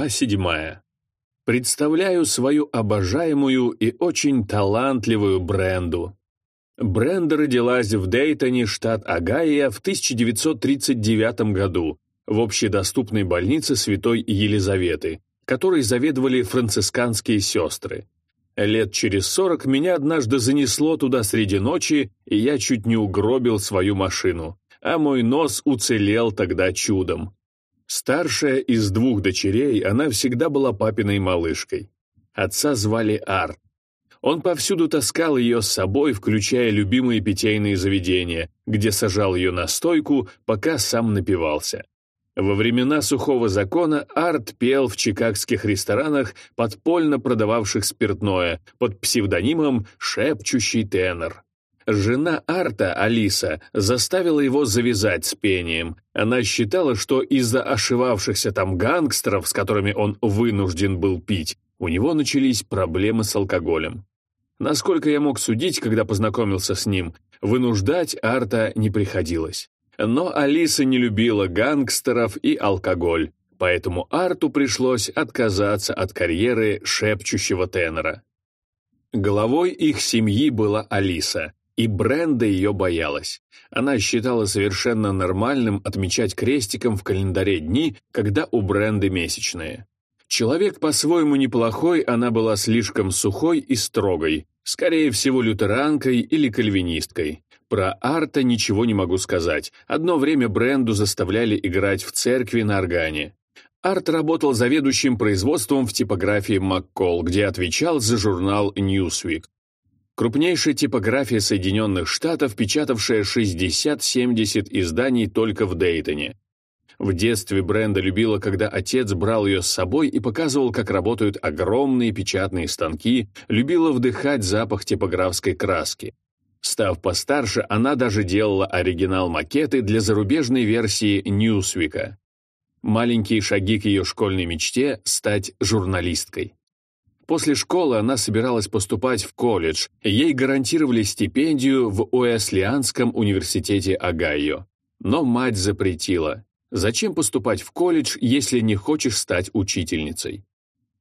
Глава седьмая. Представляю свою обожаемую и очень талантливую Бренду. Бренда родилась в Дейтоне, штат Огайо, в 1939 году в общедоступной больнице Святой Елизаветы, которой заведовали францисканские сестры. Лет через сорок меня однажды занесло туда среди ночи, и я чуть не угробил свою машину, а мой нос уцелел тогда чудом. Старшая из двух дочерей, она всегда была папиной малышкой. Отца звали Арт. Он повсюду таскал ее с собой, включая любимые питейные заведения, где сажал ее на стойку, пока сам напивался. Во времена сухого закона Арт пел в чикагских ресторанах, подпольно продававших спиртное, под псевдонимом «Шепчущий тенор». Жена Арта, Алиса, заставила его завязать с пением. Она считала, что из-за ошивавшихся там гангстеров, с которыми он вынужден был пить, у него начались проблемы с алкоголем. Насколько я мог судить, когда познакомился с ним, вынуждать Арта не приходилось. Но Алиса не любила гангстеров и алкоголь, поэтому Арту пришлось отказаться от карьеры шепчущего тенора. Головой их семьи была Алиса, и Бренда ее боялась. Она считала совершенно нормальным отмечать крестиком в календаре дни, когда у Бренды месячные. Человек по-своему неплохой, она была слишком сухой и строгой, скорее всего лютеранкой или кальвинисткой. Про Арта ничего не могу сказать. Одно время Бренду заставляли играть в церкви на органе. Арт работал заведующим производством в типографии Маккол, где отвечал за журнал Newsweek крупнейшая типография Соединенных Штатов, печатавшая 60-70 изданий только в Дейтоне. В детстве Бренда любила, когда отец брал ее с собой и показывал, как работают огромные печатные станки, любила вдыхать запах типографской краски. Став постарше, она даже делала оригинал-макеты для зарубежной версии Ньюсвика. Маленькие шаги к ее школьной мечте – стать журналисткой. После школы она собиралась поступать в колледж, ей гарантировали стипендию в Уэслианском университете Огайо. Но мать запретила. Зачем поступать в колледж, если не хочешь стать учительницей?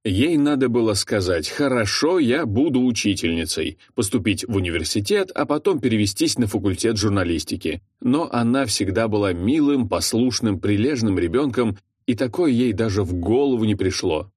Ей надо было сказать «хорошо, я буду учительницей», поступить в университет, а потом перевестись на факультет журналистики. Но она всегда была милым, послушным, прилежным ребенком, и такое ей даже в голову не пришло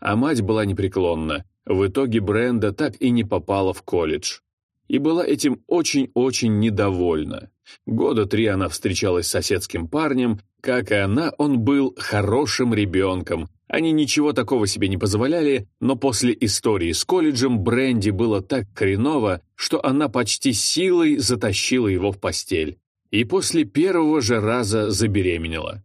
а мать была непреклонна. В итоге Бренда так и не попала в колледж. И была этим очень-очень недовольна. Года три она встречалась с соседским парнем, как и она, он был хорошим ребенком. Они ничего такого себе не позволяли, но после истории с колледжем Бренди было так хреново, что она почти силой затащила его в постель. И после первого же раза забеременела.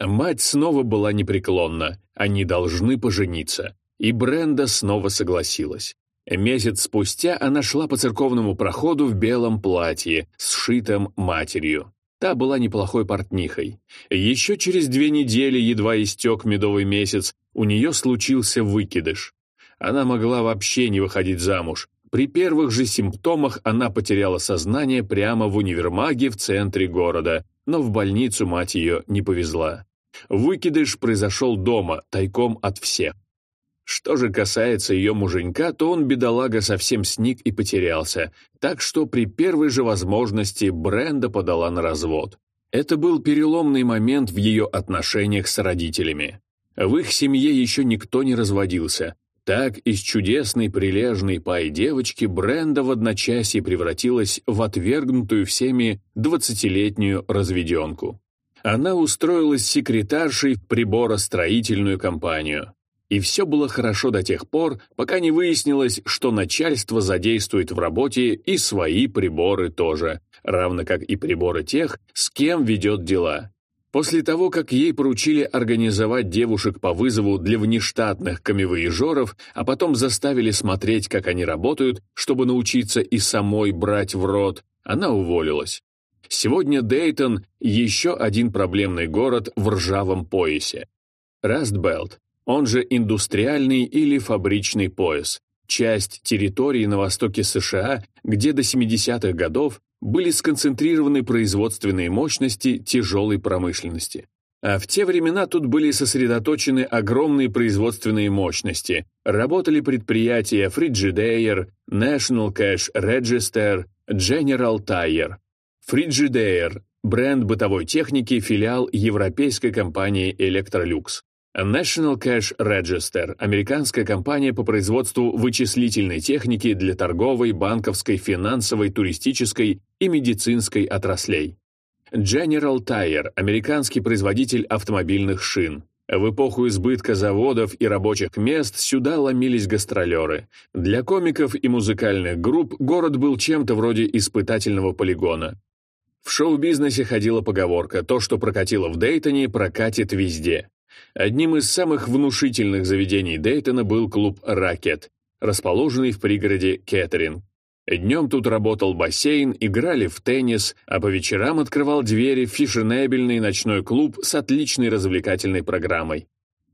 Мать снова была непреклонна, они должны пожениться. И Бренда снова согласилась. Месяц спустя она шла по церковному проходу в белом платье, сшитом матерью. Та была неплохой портнихой. Еще через две недели, едва истек медовый месяц, у нее случился выкидыш. Она могла вообще не выходить замуж. При первых же симптомах она потеряла сознание прямо в универмаге в центре города, но в больницу мать ее не повезла. Выкидыш произошел дома, тайком от всех. Что же касается ее муженька, то он, бедолага, совсем сник и потерялся, так что при первой же возможности Бренда подала на развод. Это был переломный момент в ее отношениях с родителями. В их семье еще никто не разводился. Так из чудесной, прилежной пай девочки Бренда в одночасье превратилась в отвергнутую всеми двадцатилетнюю разведенку. Она устроилась секретаршей в приборостроительную компанию. И все было хорошо до тех пор, пока не выяснилось, что начальство задействует в работе и свои приборы тоже, равно как и приборы тех, с кем ведет дела. После того, как ей поручили организовать девушек по вызову для внештатных камевоежеров, а потом заставили смотреть, как они работают, чтобы научиться и самой брать в рот, она уволилась. Сегодня Дейтон – еще один проблемный город в ржавом поясе. Растбелт, он же индустриальный или фабричный пояс, часть территории на востоке США, где до 70-х годов были сконцентрированы производственные мощности тяжелой промышленности. А в те времена тут были сосредоточены огромные производственные мощности. Работали предприятия Frigidaire, National Cash Register, General Tire. Frigidaire – бренд бытовой техники, филиал европейской компании Electrolux. National Cash Register – американская компания по производству вычислительной техники для торговой, банковской, финансовой, туристической и медицинской отраслей. General Tire – американский производитель автомобильных шин. В эпоху избытка заводов и рабочих мест сюда ломились гастролеры. Для комиков и музыкальных групп город был чем-то вроде испытательного полигона. В шоу-бизнесе ходила поговорка «то, что прокатило в Дейтоне, прокатит везде». Одним из самых внушительных заведений Дейтона был клуб «Ракет», расположенный в пригороде Кеттеринг. Днем тут работал бассейн, играли в теннис, а по вечерам открывал двери фешенебельный ночной клуб с отличной развлекательной программой.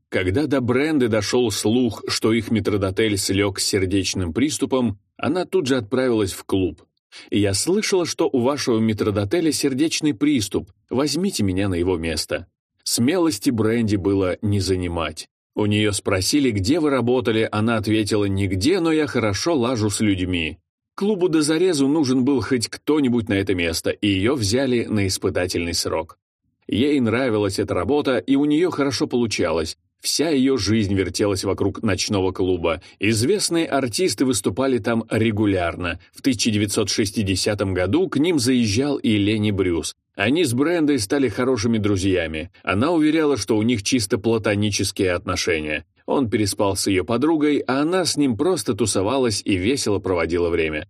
Когда до Бренды дошел слух, что их метродотель слег с сердечным приступом, она тут же отправилась в клуб. «Я слышала, что у вашего метродотеля сердечный приступ. Возьмите меня на его место». Смелости Бренди было не занимать. У нее спросили, где вы работали, она ответила, нигде, но я хорошо лажу с людьми. Клубу до зарезу нужен был хоть кто-нибудь на это место, и ее взяли на испытательный срок. Ей нравилась эта работа, и у нее хорошо получалось. Вся ее жизнь вертелась вокруг ночного клуба. Известные артисты выступали там регулярно. В 1960 году к ним заезжал и Лени Брюс. Они с Брендой стали хорошими друзьями. Она уверяла, что у них чисто платонические отношения. Он переспал с ее подругой, а она с ним просто тусовалась и весело проводила время.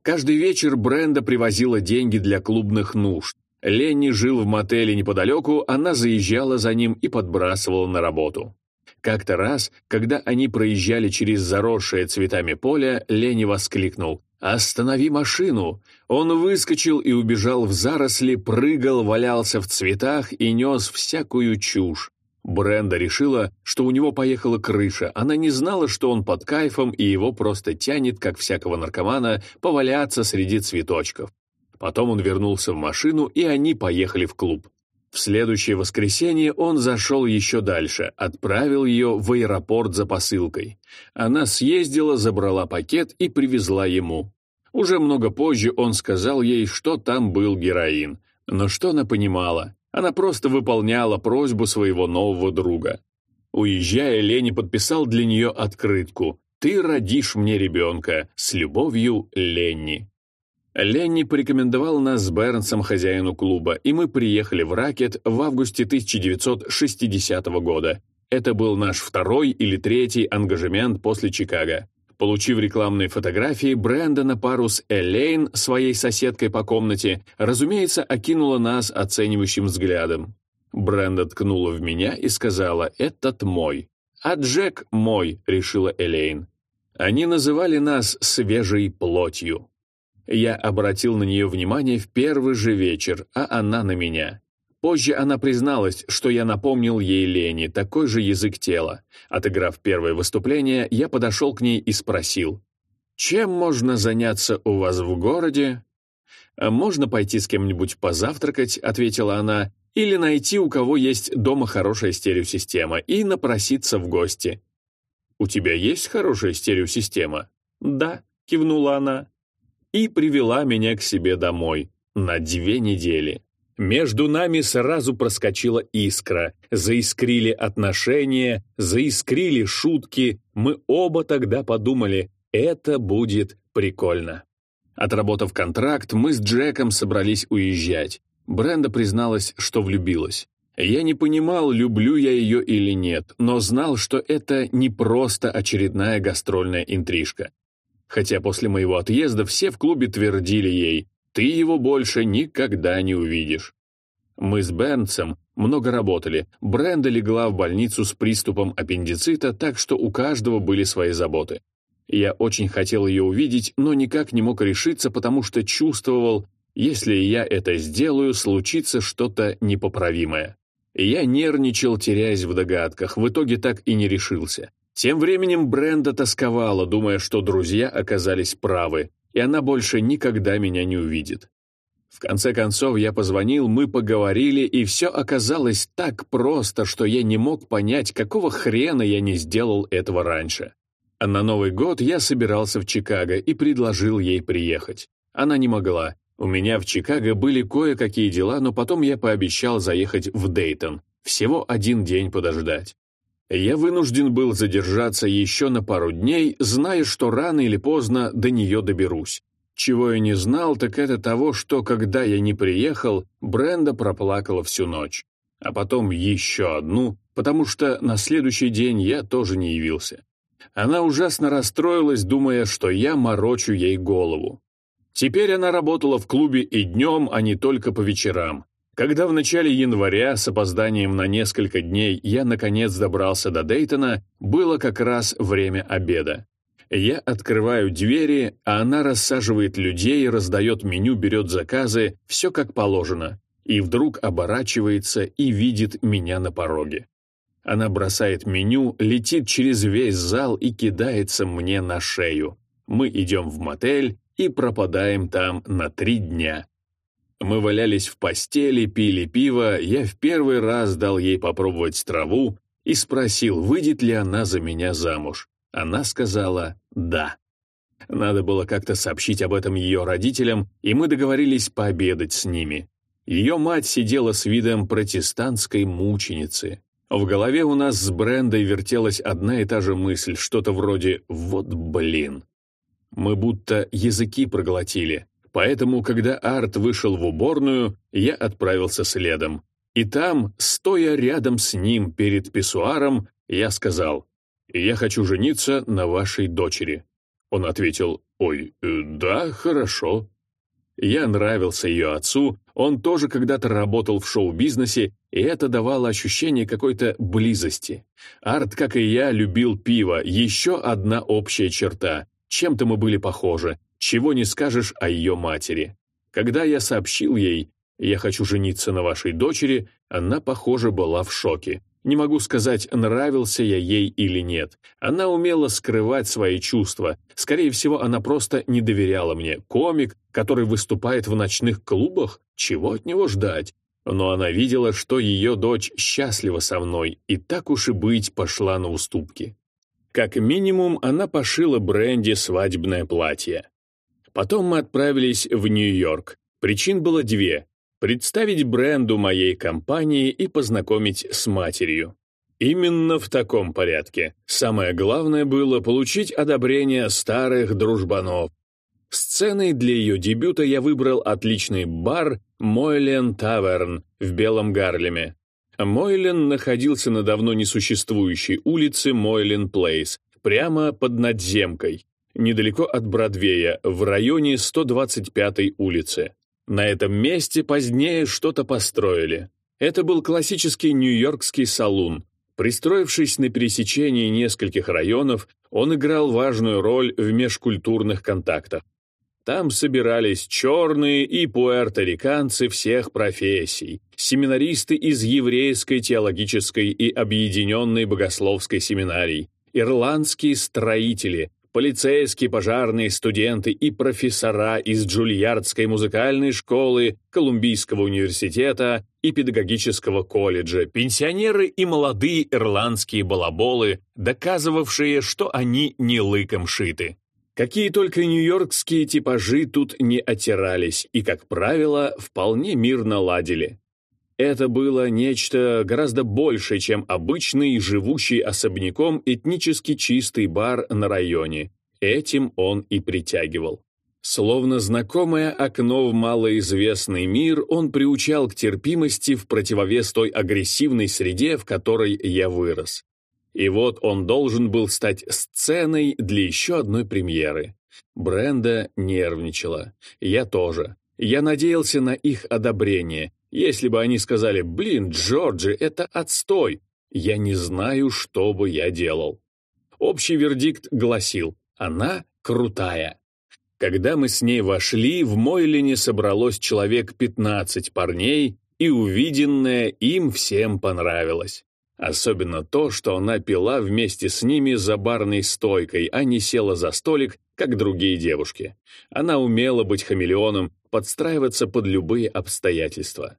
Каждый вечер Бренда привозила деньги для клубных нужд. Ленни жил в мотеле неподалеку, она заезжала за ним и подбрасывала на работу. Как-то раз, когда они проезжали через заросшее цветами поле, Ленни воскликнул «Останови машину!» Он выскочил и убежал в заросли, прыгал, валялся в цветах и нес всякую чушь. Бренда решила, что у него поехала крыша. Она не знала, что он под кайфом, и его просто тянет, как всякого наркомана, поваляться среди цветочков. Потом он вернулся в машину, и они поехали в клуб. В следующее воскресенье он зашел еще дальше, отправил ее в аэропорт за посылкой. Она съездила, забрала пакет и привезла ему. Уже много позже он сказал ей, что там был героин. Но что она понимала? Она просто выполняла просьбу своего нового друга. Уезжая, Лени подписал для нее открытку «Ты родишь мне ребенка. С любовью, Ленни». Ленни порекомендовал нас с Бернсом хозяину клуба, и мы приехали в Ракет в августе 1960 года. Это был наш второй или третий ангажемент после Чикаго. Получив рекламные фотографии, Бренда на пару с Элейн, своей соседкой по комнате, разумеется, окинула нас оценивающим взглядом. Бренда ткнула в меня и сказала «Этот мой». «А Джек мой», — решила Элейн. Они называли нас «свежей плотью». Я обратил на нее внимание в первый же вечер, а она на меня. Позже она призналась, что я напомнил ей Лени, такой же язык тела. Отыграв первое выступление, я подошел к ней и спросил, «Чем можно заняться у вас в городе?» «Можно пойти с кем-нибудь позавтракать», — ответила она, «или найти, у кого есть дома хорошая стереосистема, и напроситься в гости». «У тебя есть хорошая стереосистема?» «Да», — кивнула она, и привела меня к себе домой на две недели. Между нами сразу проскочила искра, заискрили отношения, заискрили шутки. Мы оба тогда подумали, это будет прикольно. Отработав контракт, мы с Джеком собрались уезжать. Бренда призналась, что влюбилась. Я не понимал, люблю я ее или нет, но знал, что это не просто очередная гастрольная интрижка. Хотя после моего отъезда все в клубе твердили ей ты его больше никогда не увидишь. Мы с Бернсом много работали. Бренда легла в больницу с приступом аппендицита, так что у каждого были свои заботы. Я очень хотел ее увидеть, но никак не мог решиться, потому что чувствовал, если я это сделаю, случится что-то непоправимое. Я нервничал, теряясь в догадках, в итоге так и не решился. Тем временем Бренда тосковала, думая, что друзья оказались правы, и она больше никогда меня не увидит. В конце концов я позвонил, мы поговорили, и все оказалось так просто, что я не мог понять, какого хрена я не сделал этого раньше. А на Новый год я собирался в Чикаго и предложил ей приехать. Она не могла. У меня в Чикаго были кое-какие дела, но потом я пообещал заехать в Дейтон. Всего один день подождать. Я вынужден был задержаться еще на пару дней, зная, что рано или поздно до нее доберусь. Чего я не знал, так это того, что когда я не приехал, Бренда проплакала всю ночь. А потом еще одну, потому что на следующий день я тоже не явился. Она ужасно расстроилась, думая, что я морочу ей голову. Теперь она работала в клубе и днем, а не только по вечерам. Когда в начале января с опозданием на несколько дней я наконец добрался до Дейтона, было как раз время обеда. Я открываю двери, а она рассаживает людей, раздает меню, берет заказы, все как положено, и вдруг оборачивается и видит меня на пороге. Она бросает меню, летит через весь зал и кидается мне на шею. Мы идем в мотель и пропадаем там на три дня. Мы валялись в постели, пили пиво, я в первый раз дал ей попробовать траву и спросил, выйдет ли она за меня замуж. Она сказала «да». Надо было как-то сообщить об этом ее родителям, и мы договорились пообедать с ними. Ее мать сидела с видом протестантской мученицы. В голове у нас с Брендой вертелась одна и та же мысль, что-то вроде «вот блин». Мы будто языки проглотили, поэтому, когда Арт вышел в уборную, я отправился следом. И там, стоя рядом с ним перед писсуаром, я сказал «Я хочу жениться на вашей дочери». Он ответил «Ой, э, да, хорошо». Я нравился ее отцу, он тоже когда-то работал в шоу-бизнесе, и это давало ощущение какой-то близости. Арт, как и я, любил пиво, еще одна общая черта. Чем-то мы были похожи, чего не скажешь о ее матери. Когда я сообщил ей, «Я хочу жениться на вашей дочери», она, похоже, была в шоке. Не могу сказать, нравился я ей или нет. Она умела скрывать свои чувства. Скорее всего, она просто не доверяла мне. Комик, который выступает в ночных клубах? Чего от него ждать? Но она видела, что ее дочь счастлива со мной, и так уж и быть пошла на уступки. Как минимум, она пошила Бренди свадебное платье. Потом мы отправились в Нью-Йорк. Причин было две представить бренду моей компании и познакомить с матерью. Именно в таком порядке. Самое главное было получить одобрение старых дружбанов. Сценой для ее дебюта я выбрал отличный бар «Мойлен Таверн» в Белом Гарлеме. Мойлен находился на давно несуществующей улице Мойлен Плейс, прямо под надземкой, недалеко от Бродвея, в районе 125-й улицы. На этом месте позднее что-то построили. Это был классический нью-йоркский салун. Пристроившись на пересечении нескольких районов, он играл важную роль в межкультурных контактах. Там собирались черные и пуэрториканцы всех профессий, семинаристы из еврейской теологической и объединенной богословской семинарий, ирландские строители, полицейские, пожарные, студенты и профессора из Джульярдской музыкальной школы, Колумбийского университета и педагогического колледжа, пенсионеры и молодые ирландские балаболы, доказывавшие, что они не лыком шиты. Какие только нью-йоркские типажи тут не отирались и, как правило, вполне мирно ладили. Это было нечто гораздо большее, чем обычный, живущий особняком этнически чистый бар на районе. Этим он и притягивал. Словно знакомое окно в малоизвестный мир, он приучал к терпимости в противовес той агрессивной среде, в которой я вырос. И вот он должен был стать сценой для еще одной премьеры. Бренда нервничала. Я тоже. Я надеялся на их одобрение, если бы они сказали «Блин, Джорджи, это отстой», я не знаю, что бы я делал. Общий вердикт гласил «Она крутая». Когда мы с ней вошли, в Мойлине собралось человек 15 парней, и увиденное им всем понравилось. Особенно то, что она пила вместе с ними за барной стойкой, а не села за столик, как другие девушки. Она умела быть хамелеоном, подстраиваться под любые обстоятельства.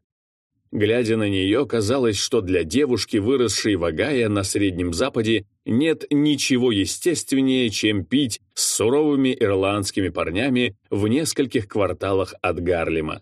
Глядя на нее, казалось, что для девушки, выросшей в Огайо на Среднем Западе, нет ничего естественнее, чем пить с суровыми ирландскими парнями в нескольких кварталах от Гарлема.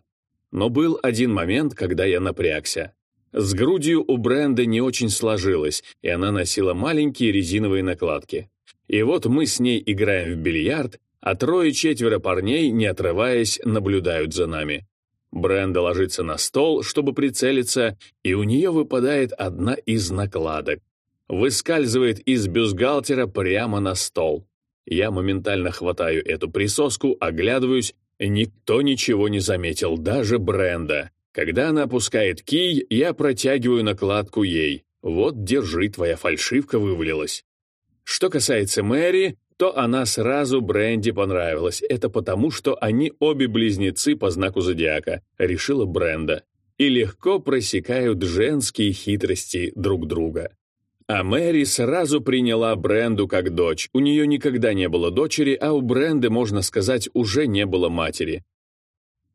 Но был один момент, когда я напрягся. С грудью у Бренды не очень сложилось, и она носила маленькие резиновые накладки. И вот мы с ней играем в бильярд, а трое-четверо парней, не отрываясь, наблюдают за нами. Бренда ложится на стол, чтобы прицелиться, и у нее выпадает одна из накладок. Выскальзывает из бюстгальтера прямо на стол. Я моментально хватаю эту присоску, оглядываюсь, никто ничего не заметил, даже Бренда. Когда она опускает кий, я протягиваю накладку ей. Вот, держи, твоя фальшивка вывалилась. Что касается Мэри, то она сразу Бренди понравилась. Это потому, что они обе близнецы по знаку зодиака, решила Бренда, и легко просекают женские хитрости друг друга. А Мэри сразу приняла Бренду как дочь. У нее никогда не было дочери, а у Бренды, можно сказать, уже не было матери.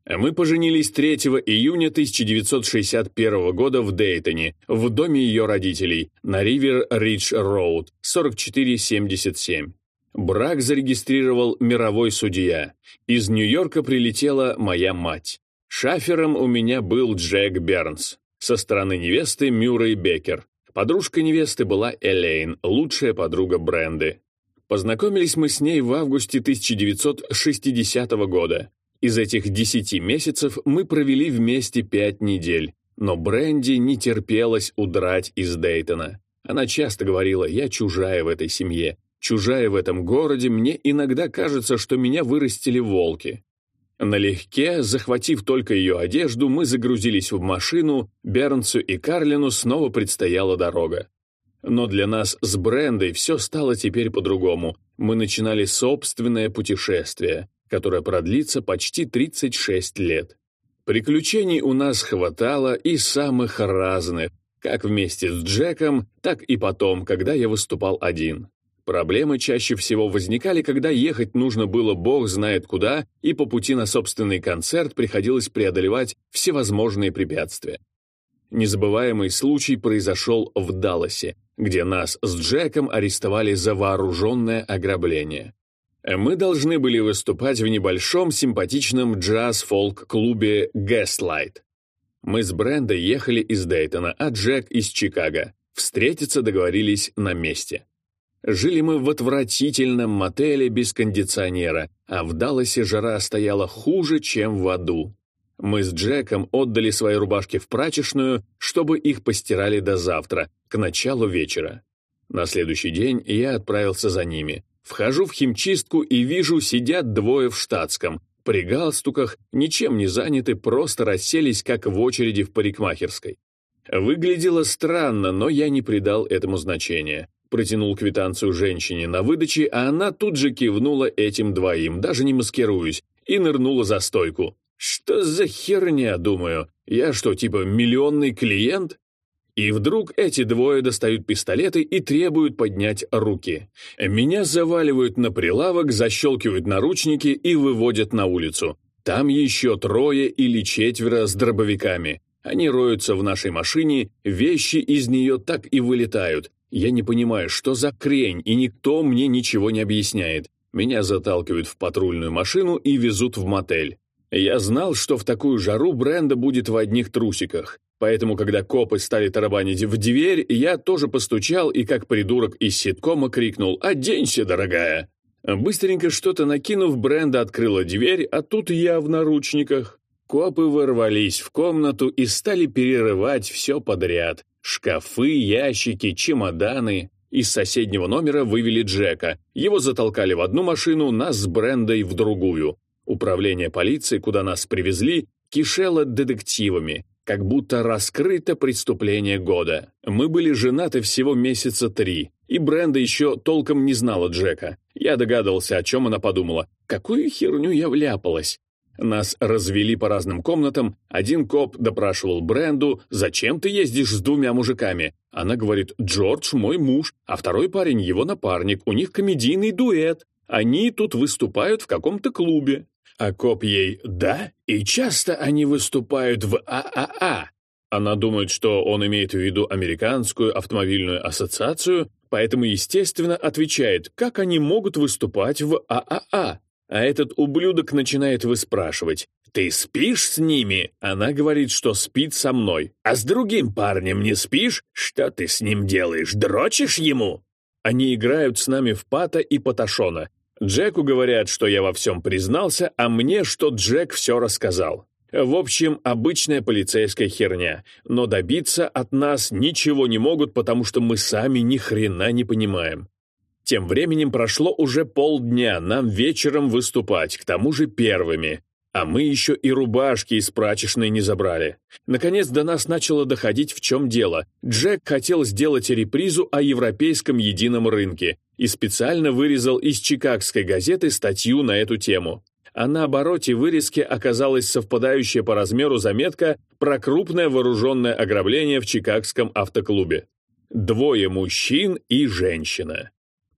Мы поженились 3 июня 1961 года в Дейтоне, в доме ее родителей, на Ривер-Ридж-Роуд, 4477. Брак зарегистрировал мировой судья. Из Нью-Йорка прилетела моя мать. Шафером у меня был Джек Бернс. Со стороны невесты Мюррей Беккер. Подружка невесты была Элейн, лучшая подруга Бренды. Познакомились мы с ней в августе 1960 года. Из этих десяти месяцев мы провели вместе пять недель. Но Бренди не терпелось удрать из Дейтона. Она часто говорила, я чужая в этой семье, Чужая в этом городе, мне иногда кажется, что меня вырастили волки. Налегке, захватив только ее одежду, мы загрузились в машину, Бернсу и Карлину снова предстояла дорога. Но для нас с Брендой все стало теперь по-другому. Мы начинали собственное путешествие, которое продлится почти 36 лет. Приключений у нас хватало и самых разных, как вместе с Джеком, так и потом, когда я выступал один. Проблемы чаще всего возникали, когда ехать нужно было бог знает куда, и по пути на собственный концерт приходилось преодолевать всевозможные препятствия. Незабываемый случай произошел в Далласе, где нас с Джеком арестовали за вооруженное ограбление. Мы должны были выступать в небольшом симпатичном джаз-фолк-клубе «Gaslight». Мы с Брендой ехали из Дейтона, а Джек из Чикаго. Встретиться договорились на месте. Жили мы в отвратительном мотеле без кондиционера, а в Далласе жара стояла хуже, чем в аду. Мы с Джеком отдали свои рубашки в прачечную, чтобы их постирали до завтра, к началу вечера. На следующий день я отправился за ними. Вхожу в химчистку и вижу, сидят двое в штатском, при галстуках, ничем не заняты, просто расселись, как в очереди в парикмахерской. Выглядело странно, но я не придал этому значения. Протянул квитанцию женщине на выдаче, а она тут же кивнула этим двоим, даже не маскируясь, и нырнула за стойку. «Что за херня, думаю? Я что, типа миллионный клиент?» И вдруг эти двое достают пистолеты и требуют поднять руки. Меня заваливают на прилавок, защелкивают наручники и выводят на улицу. Там еще трое или четверо с дробовиками. Они роются в нашей машине, вещи из нее так и вылетают. Я не понимаю, что за крень, и никто мне ничего не объясняет. Меня заталкивают в патрульную машину и везут в мотель. Я знал, что в такую жару Бренда будет в одних трусиках. Поэтому, когда копы стали тарабанить в дверь, я тоже постучал и, как придурок из ситкома, крикнул «Оденься, дорогая!». Быстренько что-то накинув, Бренда открыла дверь, а тут я в наручниках. Копы ворвались в комнату и стали перерывать все подряд. Шкафы, ящики, чемоданы. Из соседнего номера вывели Джека. Его затолкали в одну машину, нас с Брендой в другую. Управление полиции, куда нас привезли, кишело детективами, как будто раскрыто преступление года. Мы были женаты всего месяца три, и Бренда еще толком не знала Джека. Я догадывался, о чем она подумала. Какую херню я вляпалась? Нас развели по разным комнатам. Один коп допрашивал Бренду, «Зачем ты ездишь с двумя мужиками?» Она говорит, «Джордж мой муж, а второй парень его напарник, у них комедийный дуэт». Они тут выступают в каком-то клубе. А коп ей «Да? И часто они выступают в ААА?» Она думает, что он имеет в виду Американскую автомобильную ассоциацию, поэтому, естественно, отвечает, как они могут выступать в ААА. А этот ублюдок начинает выспрашивать, «Ты спишь с ними?» Она говорит, что спит со мной. «А с другим парнем не спишь? Что ты с ним делаешь? Дрочишь ему?» Они играют с нами в Пата и Паташона. Джеку говорят, что я во всем признался, а мне, что Джек все рассказал. В общем, обычная полицейская херня, но добиться от нас ничего не могут, потому что мы сами ни хрена не понимаем. Тем временем прошло уже полдня, нам вечером выступать, к тому же первыми. А мы еще и рубашки из прачечной не забрали. Наконец до нас начало доходить, в чем дело. Джек хотел сделать репризу о европейском едином рынке и специально вырезал из чикагской газеты статью на эту тему. А на обороте вырезки оказалась совпадающая по размеру заметка про крупное вооруженное ограбление в чикагском автоклубе. Двое мужчин и женщина.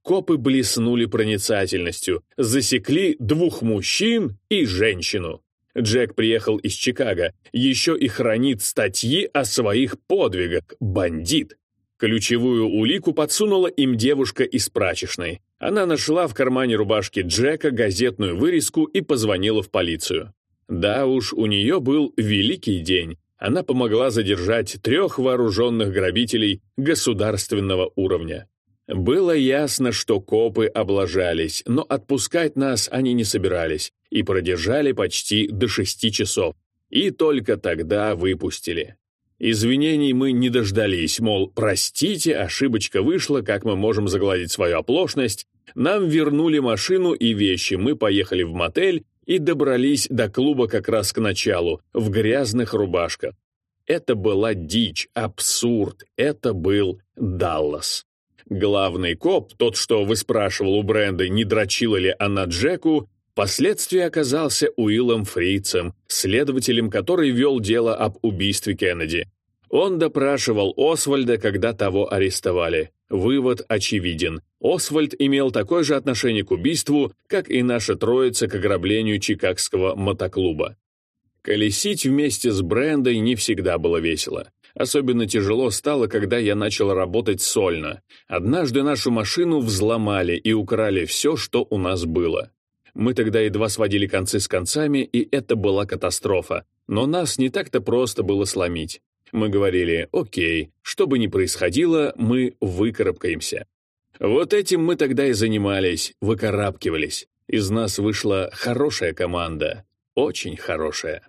Копы блеснули проницательностью, засекли двух мужчин и женщину. Джек приехал из Чикаго, еще и хранит статьи о своих подвигах, бандит. Ключевую улику подсунула им девушка из прачечной. Она нашла в кармане рубашки Джека газетную вырезку и позвонила в полицию. Да уж, у нее был великий день. Она помогла задержать трех вооруженных грабителей государственного уровня. Было ясно, что копы облажались, но отпускать нас они не собирались и продержали почти до шести часов. И только тогда выпустили. Извинений мы не дождались, мол, простите, ошибочка вышла, как мы можем загладить свою оплошность. Нам вернули машину и вещи, мы поехали в мотель и добрались до клуба как раз к началу, в грязных рубашках. Это была дичь, абсурд, это был Даллас. Главный коп, тот, что выспрашивал у Бренды, не дрочила ли она Джеку, впоследствии оказался Уиллом Фрицем, следователем, который вел дело об убийстве Кеннеди. Он допрашивал Освальда, когда того арестовали. Вывод очевиден. Освальд имел такое же отношение к убийству, как и наша троица к ограблению чикагского мотоклуба. Колесить вместе с Брендой не всегда было весело. Особенно тяжело стало, когда я начал работать сольно. Однажды нашу машину взломали и украли все, что у нас было. Мы тогда едва сводили концы с концами, и это была катастрофа. Но нас не так-то просто было сломить. Мы говорили, окей, что бы ни происходило, мы выкарабкаемся. Вот этим мы тогда и занимались, выкарабкивались. Из нас вышла хорошая команда, очень хорошая.